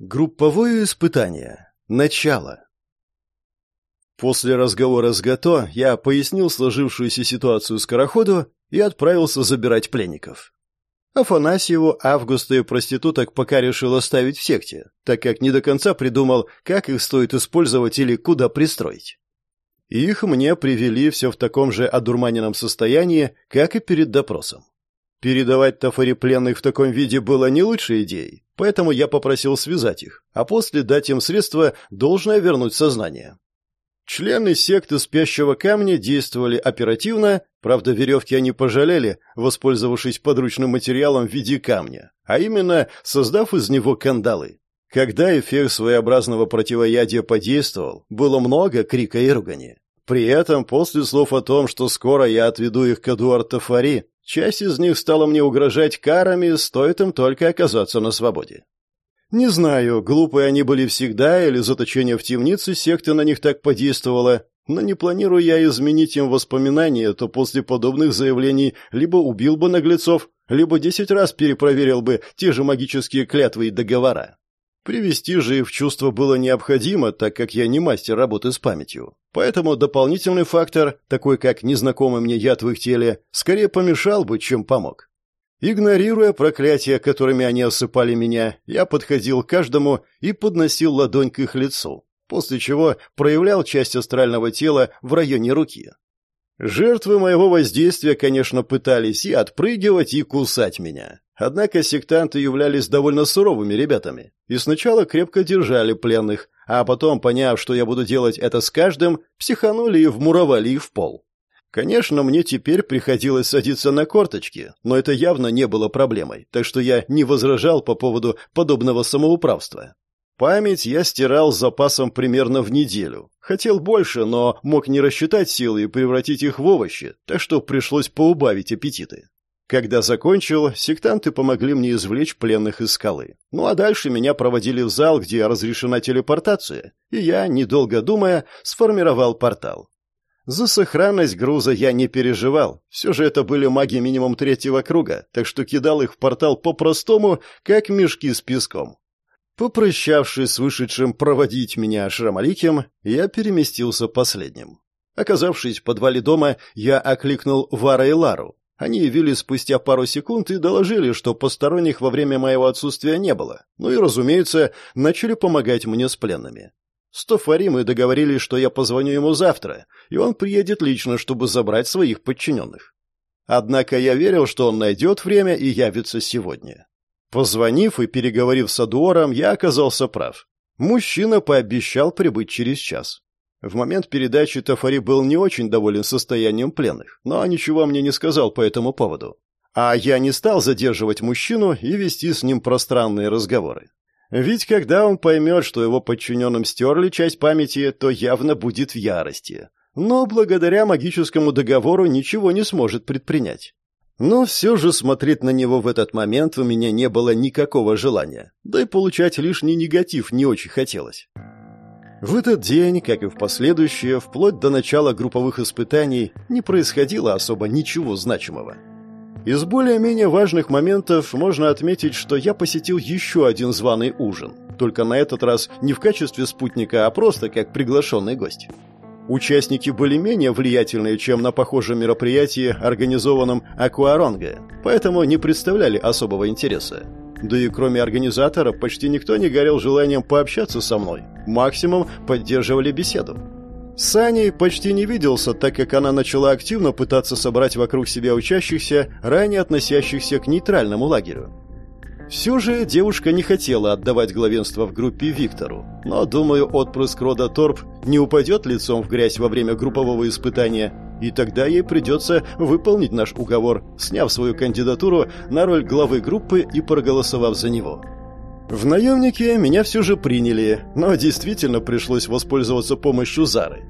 Групповое испытание. Начало. После разговора с Гато я пояснил сложившуюся ситуацию скороходу и отправился забирать пленников. Афанасьеву, Августа и проституток пока решил оставить в секте, так как не до конца придумал, как их стоит использовать или куда пристроить. Их мне привели все в таком же одурманенном состоянии, как и перед допросом. Передавать тафари пленных в таком виде было не лучшей идеей, Поэтому я попросил связать их, а после дать им средства, должное вернуть сознание. Члены секты спящего камня действовали оперативно, правда, веревки они пожалели, воспользовавшись подручным материалом в виде камня, а именно создав из него кандалы. Когда эффект своеобразного противоядия подействовал, было много крика и ругани. При этом, после слов о том, что скоро я отведу их к Эдуард Фари, Часть из них стала мне угрожать карами, стоит им только оказаться на свободе. Не знаю, глупые они были всегда или заточение в темнице секты на них так подействовало, но не планирую я изменить им воспоминания, то после подобных заявлений либо убил бы наглецов, либо десять раз перепроверил бы те же магические клятвы и договора. Привести же их в чувство было необходимо, так как я не мастер работы с памятью. Поэтому дополнительный фактор, такой как незнакомый мне яд в их теле, скорее помешал бы, чем помог. Игнорируя проклятия, которыми они осыпали меня, я подходил к каждому и подносил ладонь к их лицу, после чего проявлял часть астрального тела в районе руки. Жертвы моего воздействия, конечно, пытались и отпрыгивать, и кусать меня. Однако сектанты являлись довольно суровыми ребятами и сначала крепко держали пленных, а потом, поняв, что я буду делать это с каждым, психанули и вмуровали их в пол. Конечно, мне теперь приходилось садиться на корточки, но это явно не было проблемой, так что я не возражал по поводу подобного самоуправства. Память я стирал с запасом примерно в неделю. Хотел больше, но мог не рассчитать силы и превратить их в овощи, так что пришлось поубавить аппетиты. Когда закончил, сектанты помогли мне извлечь пленных из скалы. Ну а дальше меня проводили в зал, где разрешена телепортация, и я, недолго думая, сформировал портал. За сохранность груза я не переживал. Все же это были маги минимум третьего круга, так что кидал их в портал по-простому, как мешки с песком. Попрощавшись с вышедшим проводить меня Шрамаликим, я переместился последним. Оказавшись в подвале дома, я окликнул Вара и Лару. Они явились спустя пару секунд и доложили, что посторонних во время моего отсутствия не было. Ну и, разумеется, начали помогать мне с пленными. С Тофари мы договорились, что я позвоню ему завтра, и он приедет лично, чтобы забрать своих подчиненных. Однако я верил, что он найдет время и явится сегодня. Позвонив и переговорив с Адуором, я оказался прав. Мужчина пообещал прибыть через час. В момент передачи Тафари был не очень доволен состоянием пленных, но ничего мне не сказал по этому поводу. А я не стал задерживать мужчину и вести с ним пространные разговоры. Ведь когда он поймет, что его подчиненным стерли часть памяти, то явно будет в ярости. Но благодаря магическому договору ничего не сможет предпринять. Но все же смотреть на него в этот момент у меня не было никакого желания, да и получать лишний негатив не очень хотелось. В этот день, как и в последующие, вплоть до начала групповых испытаний, не происходило особо ничего значимого. Из более-менее важных моментов можно отметить, что я посетил еще один званый ужин, только на этот раз не в качестве спутника, а просто как приглашенный гость. Участники были менее влиятельные, чем на похожем мероприятии, организованном Акуаронго, поэтому не представляли особого интереса. Да и кроме организатора, почти никто не горел желанием пообщаться со мной. Максимум поддерживали беседу. С Аней почти не виделся, так как она начала активно пытаться собрать вокруг себя учащихся, ранее относящихся к нейтральному лагерю. Все же девушка не хотела отдавать главенство в группе Виктору, но, думаю, отпрыск рода Торп не упадет лицом в грязь во время группового испытания, и тогда ей придется выполнить наш уговор, сняв свою кандидатуру на роль главы группы и проголосовав за него. В наемнике меня все же приняли, но действительно пришлось воспользоваться помощью Зары.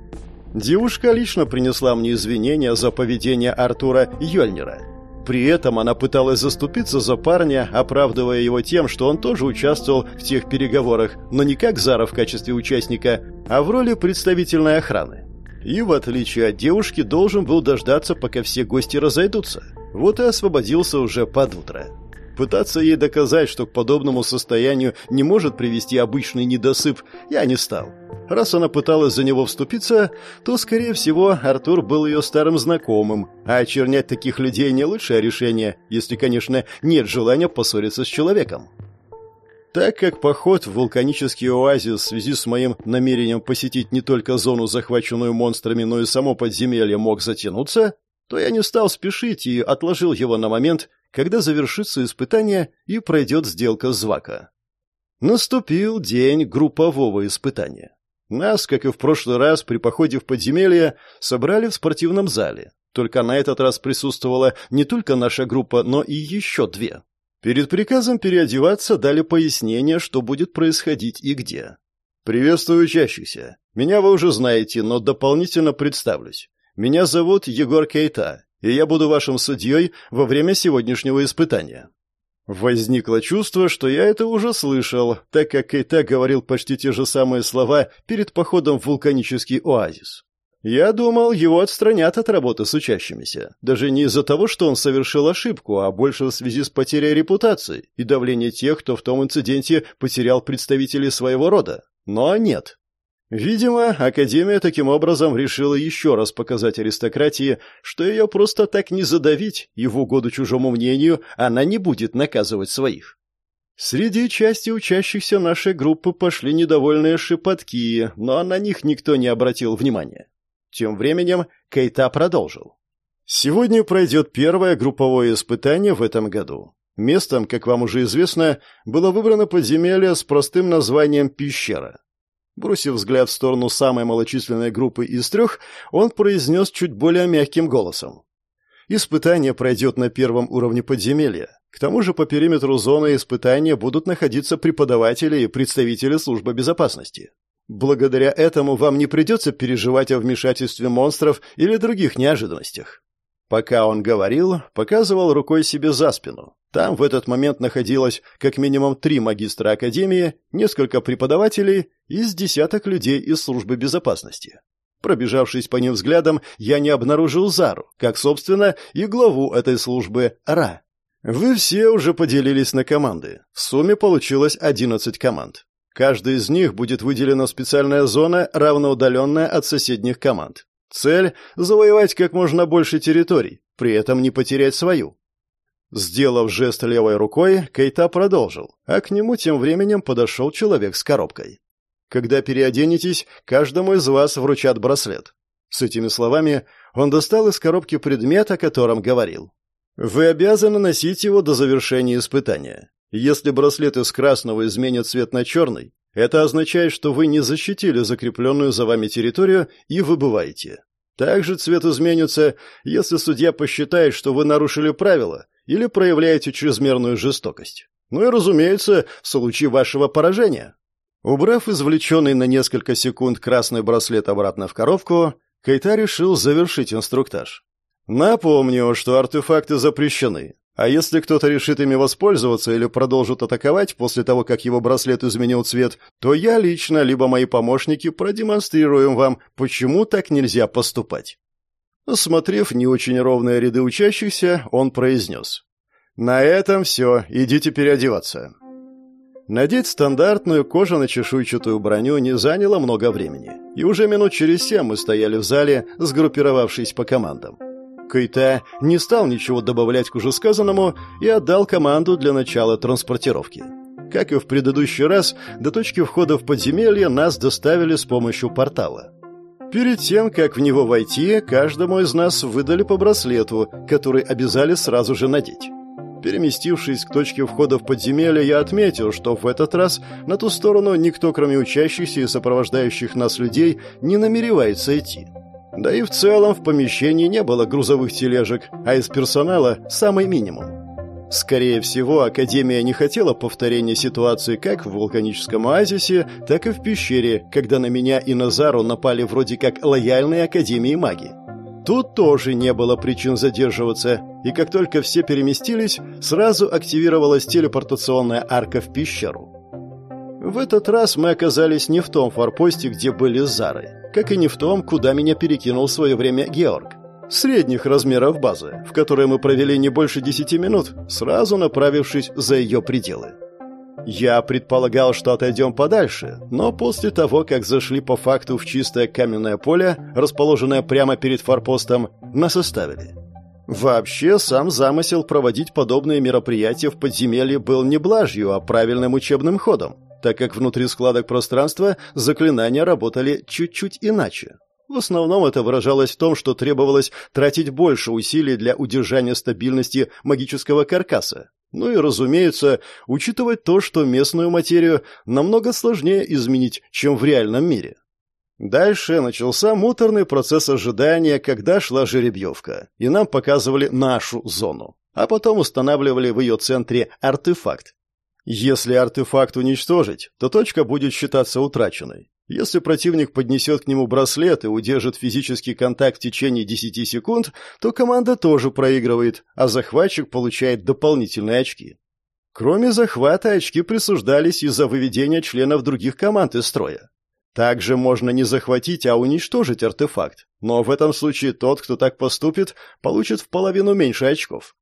Девушка лично принесла мне извинения за поведение Артура Йольнера – при этом она пыталась заступиться за парня, оправдывая его тем, что он тоже участвовал в тех переговорах, но не как Зара в качестве участника, а в роли представительной охраны. И, в отличие от девушки, должен был дождаться, пока все гости разойдутся. Вот и освободился уже под утро. Пытаться ей доказать, что к подобному состоянию не может привести обычный недосып, я не стал. Раз она пыталась за него вступиться, то, скорее всего, Артур был ее старым знакомым, а очернять таких людей не лучшее решение, если, конечно, нет желания поссориться с человеком. Так как поход в вулканический оазис в связи с моим намерением посетить не только зону, захваченную монстрами, но и само подземелье мог затянуться, то я не стал спешить и отложил его на момент, когда завершится испытание и пройдет сделка Звака. Наступил день группового испытания. Нас, как и в прошлый раз при походе в подземелье, собрали в спортивном зале. Только на этот раз присутствовала не только наша группа, но и еще две. Перед приказом переодеваться дали пояснение, что будет происходить и где. «Приветствую учащихся. Меня вы уже знаете, но дополнительно представлюсь. Меня зовут Егор Кейта, и я буду вашим судьей во время сегодняшнего испытания». Возникло чувство, что я это уже слышал, так как Кейта говорил почти те же самые слова перед походом в вулканический оазис. Я думал, его отстранят от работы с учащимися. Даже не из-за того, что он совершил ошибку, а больше в связи с потерей репутации и давлением тех, кто в том инциденте потерял представителей своего рода. Но нет. Видимо, Академия таким образом решила еще раз показать аристократии, что ее просто так не задавить, и в угоду чужому мнению она не будет наказывать своих. Среди части учащихся нашей группы пошли недовольные шепотки, но на них никто не обратил внимания. Тем временем Кейта продолжил. Сегодня пройдет первое групповое испытание в этом году. Местом, как вам уже известно, было выбрано подземелье с простым названием «Пещера». Бросив взгляд в сторону самой малочисленной группы из трех, он произнес чуть более мягким голосом. Испытание пройдет на первом уровне подземелья. К тому же по периметру зоны испытания будут находиться преподаватели и представители службы безопасности. Благодаря этому вам не придется переживать о вмешательстве монстров или других неожиданностях. Пока он говорил, показывал рукой себе за спину. Там в этот момент находилось как минимум три магистра академии, несколько преподавателей и с десяток людей из службы безопасности. Пробежавшись по ним взглядом, я не обнаружил Зару, как, собственно, и главу этой службы Ра. Вы все уже поделились на команды. В сумме получилось 11 команд. Каждой из них будет выделена специальная зона, равноудаленная от соседних команд. Цель – завоевать как можно больше территорий, при этом не потерять свою. Сделав жест левой рукой, Кейта продолжил, а к нему тем временем подошел человек с коробкой. «Когда переоденетесь, каждому из вас вручат браслет». С этими словами он достал из коробки предмет, о котором говорил. «Вы обязаны носить его до завершения испытания. Если браслет из красного изменит цвет на черный, это означает, что вы не защитили закрепленную за вами территорию и выбываете. Также цвет изменится, если судья посчитает, что вы нарушили правила или проявляете чрезмерную жестокость. Ну и, разумеется, в случае вашего поражения. Убрав извлеченный на несколько секунд красный браслет обратно в коробку, Кайта решил завершить инструктаж. Напомню, что артефакты запрещены, а если кто-то решит ими воспользоваться или продолжит атаковать после того, как его браслет изменил цвет, то я лично, либо мои помощники продемонстрируем вам, почему так нельзя поступать». Осмотрев не очень ровные ряды учащихся, он произнес. «На этом все, идите переодеваться». Надеть стандартную кожано-чешуйчатую броню не заняло много времени, и уже минут через семь мы стояли в зале, сгруппировавшись по командам. Кайта не стал ничего добавлять к уже сказанному и отдал команду для начала транспортировки. Как и в предыдущий раз, до точки входа в подземелье нас доставили с помощью портала. Перед тем, как в него войти, каждому из нас выдали по браслету, который обязали сразу же надеть. Переместившись к точке входа в подземелье, я отметил, что в этот раз на ту сторону никто, кроме учащихся и сопровождающих нас людей, не намеревается идти. Да и в целом в помещении не было грузовых тележек, а из персонала самый минимум. Скорее всего, Академия не хотела повторения ситуации как в вулканическом оазисе, так и в пещере, когда на меня и Назару напали вроде как лояльные Академии маги. Тут тоже не было причин задерживаться, и как только все переместились, сразу активировалась телепортационная арка в пещеру. В этот раз мы оказались не в том форпосте, где были Зары как и не в том, куда меня перекинул в свое время Георг. Средних размеров базы, в которой мы провели не больше десяти минут, сразу направившись за ее пределы. Я предполагал, что отойдем подальше, но после того, как зашли по факту в чистое каменное поле, расположенное прямо перед форпостом, нас оставили. Вообще, сам замысел проводить подобные мероприятия в подземелье был не блажью, а правильным учебным ходом, так как внутри складок пространства заклинания работали чуть-чуть иначе. В основном это выражалось в том, что требовалось тратить больше усилий для удержания стабильности магического каркаса. Ну и, разумеется, учитывать то, что местную материю намного сложнее изменить, чем в реальном мире. Дальше начался муторный процесс ожидания, когда шла жеребьевка, и нам показывали нашу зону, а потом устанавливали в ее центре артефакт. Если артефакт уничтожить, то точка будет считаться утраченной. Если противник поднесет к нему браслет и удержит физический контакт в течение 10 секунд, то команда тоже проигрывает, а захватчик получает дополнительные очки. Кроме захвата, очки присуждались из-за выведения членов других команд из строя. Также можно не захватить, а уничтожить артефакт, но в этом случае тот, кто так поступит, получит в половину меньше очков.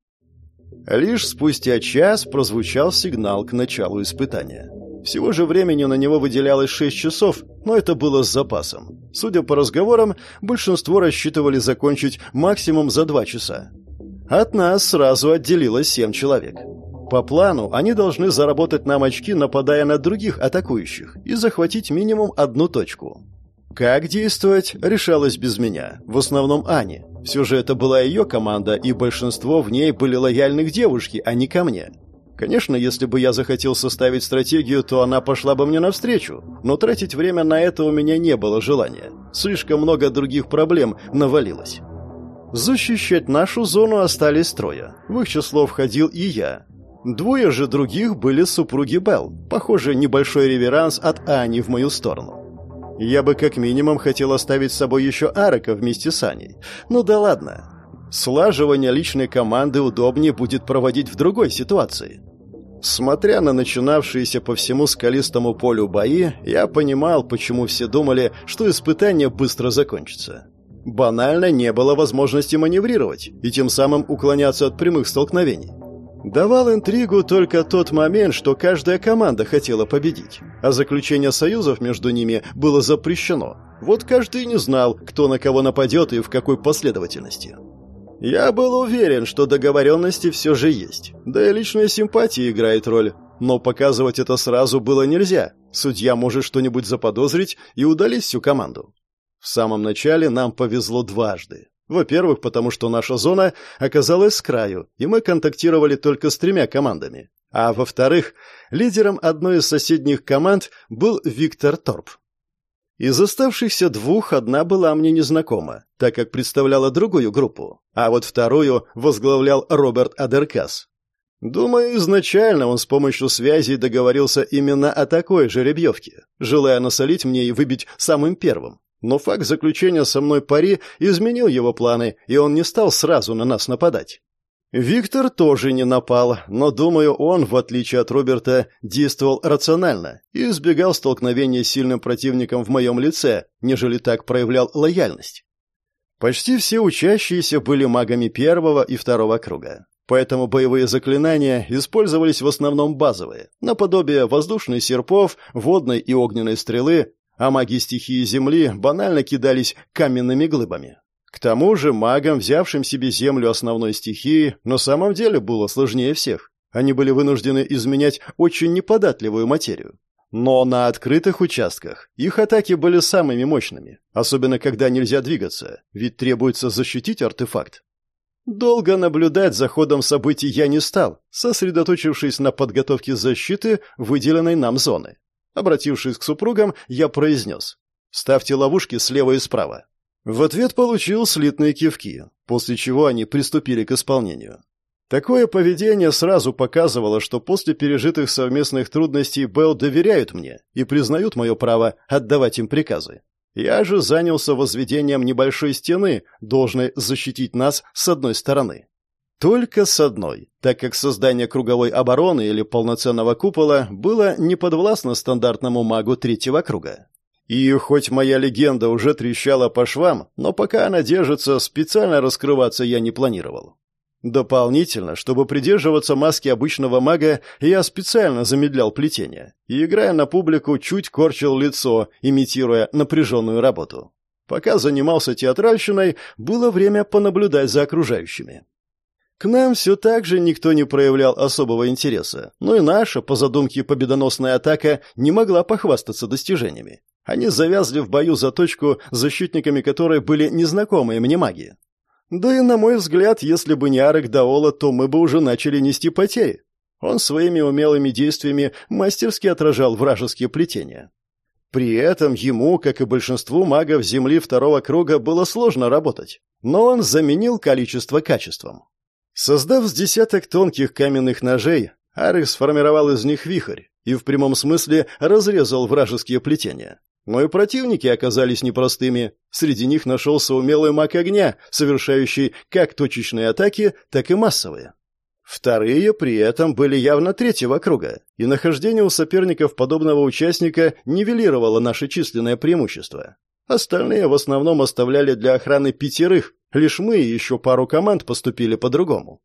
Лишь спустя час прозвучал сигнал к началу испытания. Всего же времени на него выделялось 6 часов, но это было с запасом. Судя по разговорам, большинство рассчитывали закончить максимум за 2 часа. От нас сразу отделилось 7 человек. По плану, они должны заработать нам очки, нападая на других атакующих, и захватить минимум одну точку. Как действовать, решалось без меня, в основном Ани. Все же это была ее команда, и большинство в ней были лояльны к девушке, а не ко мне. Конечно, если бы я захотел составить стратегию, то она пошла бы мне навстречу, но тратить время на это у меня не было желания. Слишком много других проблем навалилось. Защищать нашу зону остались трое. В их число входил и я. Двое же других были супруги Белл. Похоже, небольшой реверанс от Ани в мою сторону. Я бы как минимум хотел оставить с собой еще Арака вместе с Аней. Ну да ладно. Слаживание личной команды удобнее будет проводить в другой ситуации. Смотря на начинавшиеся по всему скалистому полю бои, я понимал, почему все думали, что испытание быстро закончится. Банально не было возможности маневрировать и тем самым уклоняться от прямых столкновений. Давал интригу только тот момент, что каждая команда хотела победить, а заключение союзов между ними было запрещено. Вот каждый не знал, кто на кого нападет и в какой последовательности. Я был уверен, что договоренности все же есть, да и личная симпатия играет роль, но показывать это сразу было нельзя. Судья может что-нибудь заподозрить и удалить всю команду. В самом начале нам повезло дважды. Во-первых, потому что наша зона оказалась с краю, и мы контактировали только с тремя командами. А во-вторых, лидером одной из соседних команд был Виктор Торп. Из оставшихся двух одна была мне незнакома, так как представляла другую группу, а вот вторую возглавлял Роберт Адеркас. Думаю, изначально он с помощью связей договорился именно о такой жеребьевке, желая насолить мне и выбить самым первым. Но факт заключения со мной пари изменил его планы, и он не стал сразу на нас нападать. Виктор тоже не напал, но, думаю, он, в отличие от Роберта, действовал рационально и избегал столкновения с сильным противником в моем лице, нежели так проявлял лояльность. Почти все учащиеся были магами первого и второго круга. Поэтому боевые заклинания использовались в основном базовые, наподобие воздушных серпов, водной и огненной стрелы, а маги стихии Земли банально кидались каменными глыбами. К тому же магам, взявшим себе Землю основной стихии, на самом деле было сложнее всех. Они были вынуждены изменять очень неподатливую материю. Но на открытых участках их атаки были самыми мощными, особенно когда нельзя двигаться, ведь требуется защитить артефакт. Долго наблюдать за ходом событий я не стал, сосредоточившись на подготовке защиты выделенной нам зоны. Обратившись к супругам, я произнес «Ставьте ловушки слева и справа». В ответ получил слитные кивки, после чего они приступили к исполнению. Такое поведение сразу показывало, что после пережитых совместных трудностей Белл доверяют мне и признают мое право отдавать им приказы. Я же занялся возведением небольшой стены, должной защитить нас с одной стороны. Только с одной, так как создание круговой обороны или полноценного купола было не подвластно стандартному магу третьего круга. И хоть моя легенда уже трещала по швам, но пока она держится, специально раскрываться я не планировал. Дополнительно, чтобы придерживаться маски обычного мага, я специально замедлял плетение и, играя на публику, чуть корчил лицо, имитируя напряженную работу. Пока занимался театральщиной, было время понаблюдать за окружающими. К нам все так же никто не проявлял особого интереса, но и наша, по задумке победоносная атака, не могла похвастаться достижениями. Они завязли в бою за точку, защитниками которой были незнакомые мне маги. Да и, на мой взгляд, если бы не Арек Даола, то мы бы уже начали нести потери. Он своими умелыми действиями мастерски отражал вражеские плетения. При этом ему, как и большинству магов Земли второго круга, было сложно работать. Но он заменил количество качеством. Создав с десяток тонких каменных ножей, Арек сформировал из них вихрь и в прямом смысле разрезал вражеские плетения. Но и противники оказались непростыми. Среди них нашелся умелый маг огня, совершающий как точечные атаки, так и массовые. Вторые при этом были явно третьего круга, и нахождение у соперников подобного участника нивелировало наше численное преимущество. Остальные в основном оставляли для охраны пятерых, лишь мы и еще пару команд поступили по-другому.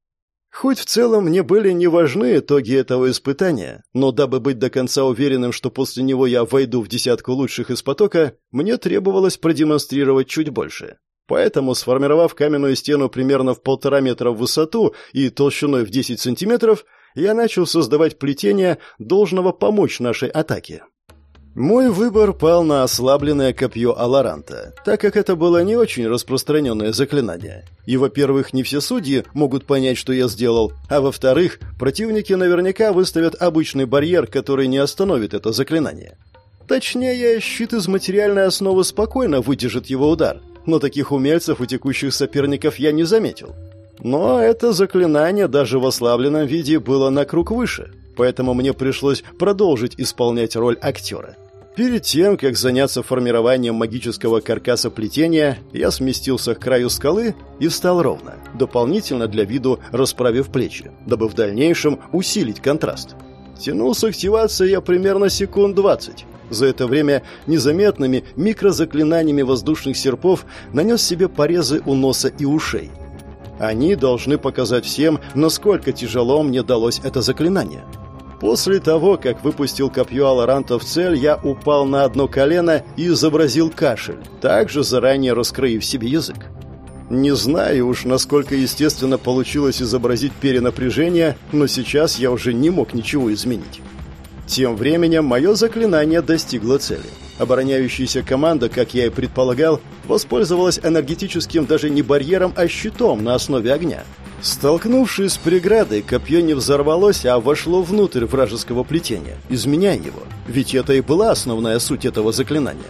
Хоть в целом мне были не важны итоги этого испытания, но дабы быть до конца уверенным, что после него я войду в десятку лучших из потока, мне требовалось продемонстрировать чуть больше. Поэтому, сформировав каменную стену примерно в полтора метра в высоту и толщиной в 10 сантиметров, я начал создавать плетение, должного помочь нашей атаке. Мой выбор пал на ослабленное копье Аларанта, так как это было не очень распространенное заклинание. И, во-первых, не все судьи могут понять, что я сделал, а во-вторых, противники наверняка выставят обычный барьер, который не остановит это заклинание. Точнее, щит из материальной основы спокойно выдержит его удар, но таких умельцев у текущих соперников я не заметил. Но это заклинание даже в ослабленном виде было на круг выше, поэтому мне пришлось продолжить исполнять роль актера. Перед тем, как заняться формированием магического каркаса плетения, я сместился к краю скалы и встал ровно, дополнительно для виду расправив плечи, дабы в дальнейшем усилить контраст. Тянул с активацией я примерно секунд 20. За это время незаметными микрозаклинаниями воздушных серпов нанес себе порезы у носа и ушей. Они должны показать всем, насколько тяжело мне далось это заклинание. После того, как выпустил копье Аларанта в цель, я упал на одно колено и изобразил кашель, также заранее раскроив себе язык. Не знаю уж, насколько естественно получилось изобразить перенапряжение, но сейчас я уже не мог ничего изменить. Тем временем мое заклинание достигло цели. Обороняющаяся команда, как я и предполагал, воспользовалась энергетическим даже не барьером, а щитом на основе огня. Столкнувшись с преградой, копье не взорвалось, а вошло внутрь вражеского плетения, изменяя его, ведь это и была основная суть этого заклинания.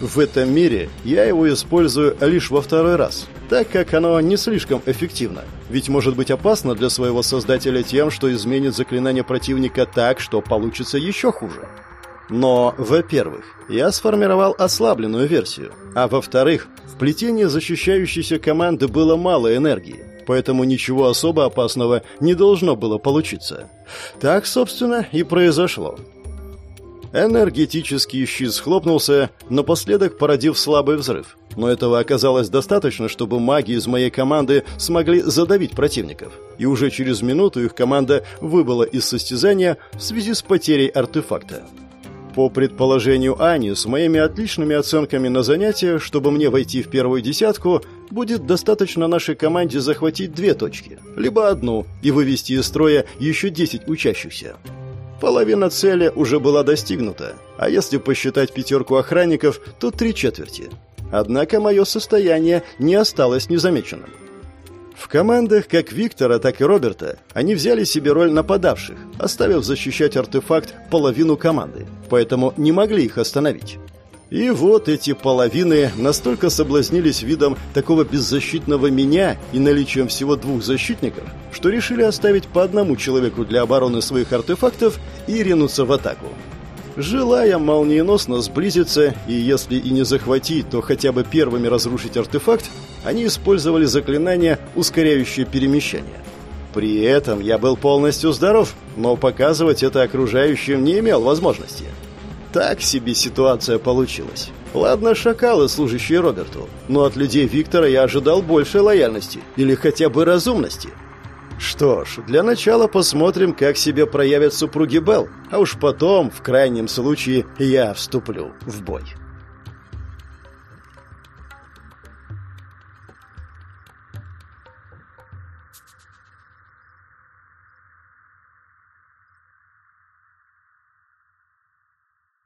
В этом мире я его использую лишь во второй раз, так как оно не слишком эффективно, ведь может быть опасно для своего создателя тем, что изменит заклинание противника так, что получится еще хуже. Но, во-первых, я сформировал ослабленную версию, а во-вторых, в плетении защищающейся команды было мало энергии, поэтому ничего особо опасного не должно было получиться. Так, собственно, и произошло. Энергетический щит схлопнулся, напоследок породив слабый взрыв. Но этого оказалось достаточно, чтобы маги из моей команды смогли задавить противников. И уже через минуту их команда выбыла из состязания в связи с потерей артефакта. По предположению Ани, с моими отличными оценками на занятия, чтобы мне войти в первую десятку, будет достаточно нашей команде захватить две точки, либо одну, и вывести из строя еще 10 учащихся. Половина цели уже была достигнута, а если посчитать пятерку охранников, то три четверти. Однако мое состояние не осталось незамеченным. В командах как Виктора, так и Роберта они взяли себе роль нападавших, оставив защищать артефакт половину команды, поэтому не могли их остановить. И вот эти половины настолько соблазнились видом такого беззащитного меня и наличием всего двух защитников, что решили оставить по одному человеку для обороны своих артефактов и ринуться в атаку. Желая молниеносно сблизиться и, если и не захватить, то хотя бы первыми разрушить артефакт, они использовали заклинание, ускоряющее перемещение. При этом я был полностью здоров, но показывать это окружающим не имел возможности. Так себе ситуация получилась. Ладно, шакалы, служащие Роберту, но от людей Виктора я ожидал большей лояльности или хотя бы разумности. Что ж, для начала посмотрим, как себя проявят супруги Белл, а уж потом, в крайнем случае, я вступлю в бой.